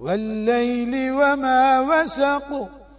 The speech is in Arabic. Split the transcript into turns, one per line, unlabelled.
والليل وما وسق